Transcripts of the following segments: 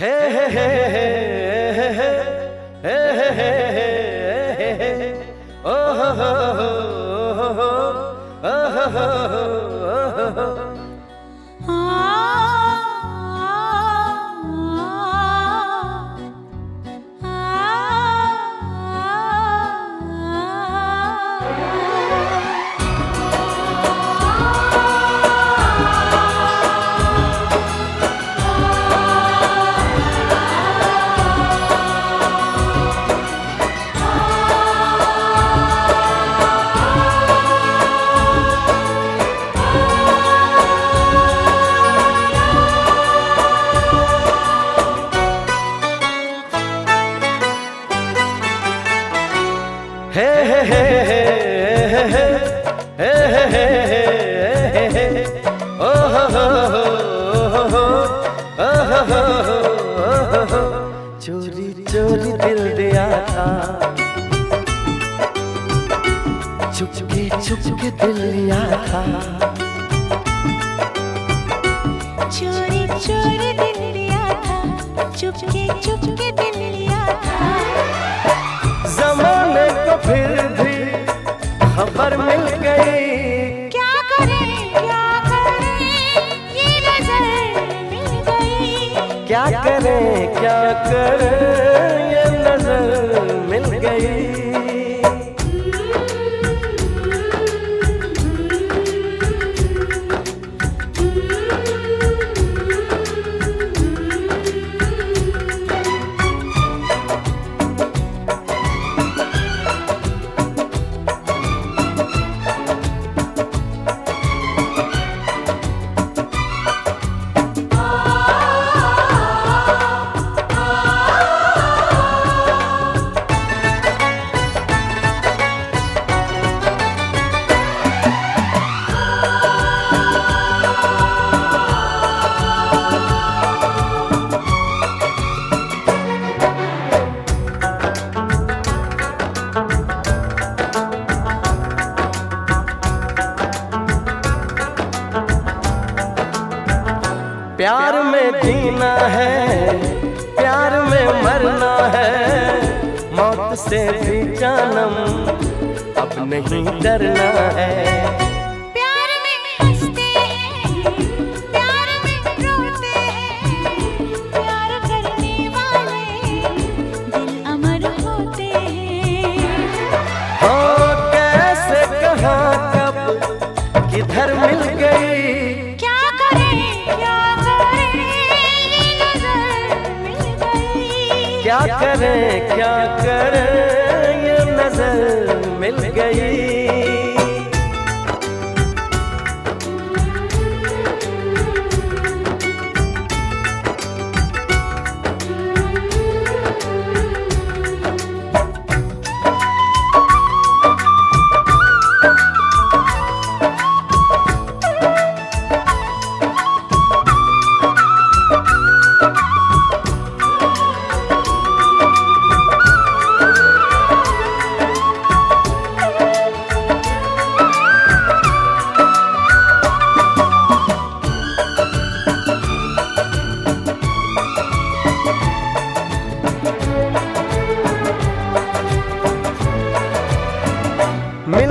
हे हे हे हे हे हे हे हे हे हे हे ओ हो हो हो हो हो हो हो हो चोरी चोरी दिल दिया था। चुपके चुपके दिल लिया था। चोरी चोरी दिल लिया था। चुपके चुपके क्या करें क्या करें? प्यार में जीना है प्यार में मरना है। मौत से भी जानम अब नहीं डरना है। प्यार में हँसते क्या करें क्या करें?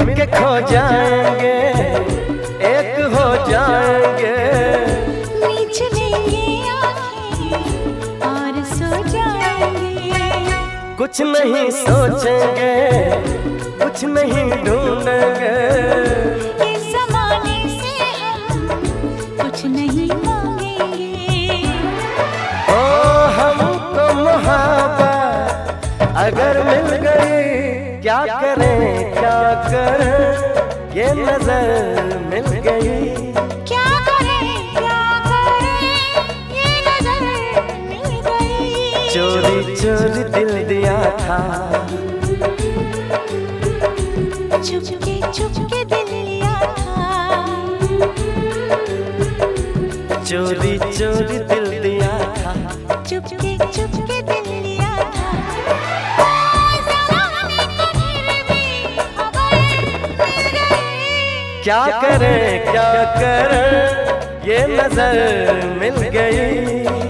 मिलके खो जाएँगे एक हो जाएँगे। नीच लेंगे आँखें और सो जाएँगे। कुछ नहीं सोचेंगे कुछ नहीं ढूंढेंगे। गई क्या करें क्या करें? ये नज़र मिल गई। क्या करें क्या करें? ये नज़र मिल गई। चोरी चोरी दिल दिया था। चुपके चुपके दिल लिया था। चोरी चोरी दिल क्या करें क्या करें? ये नज़र मिल गई।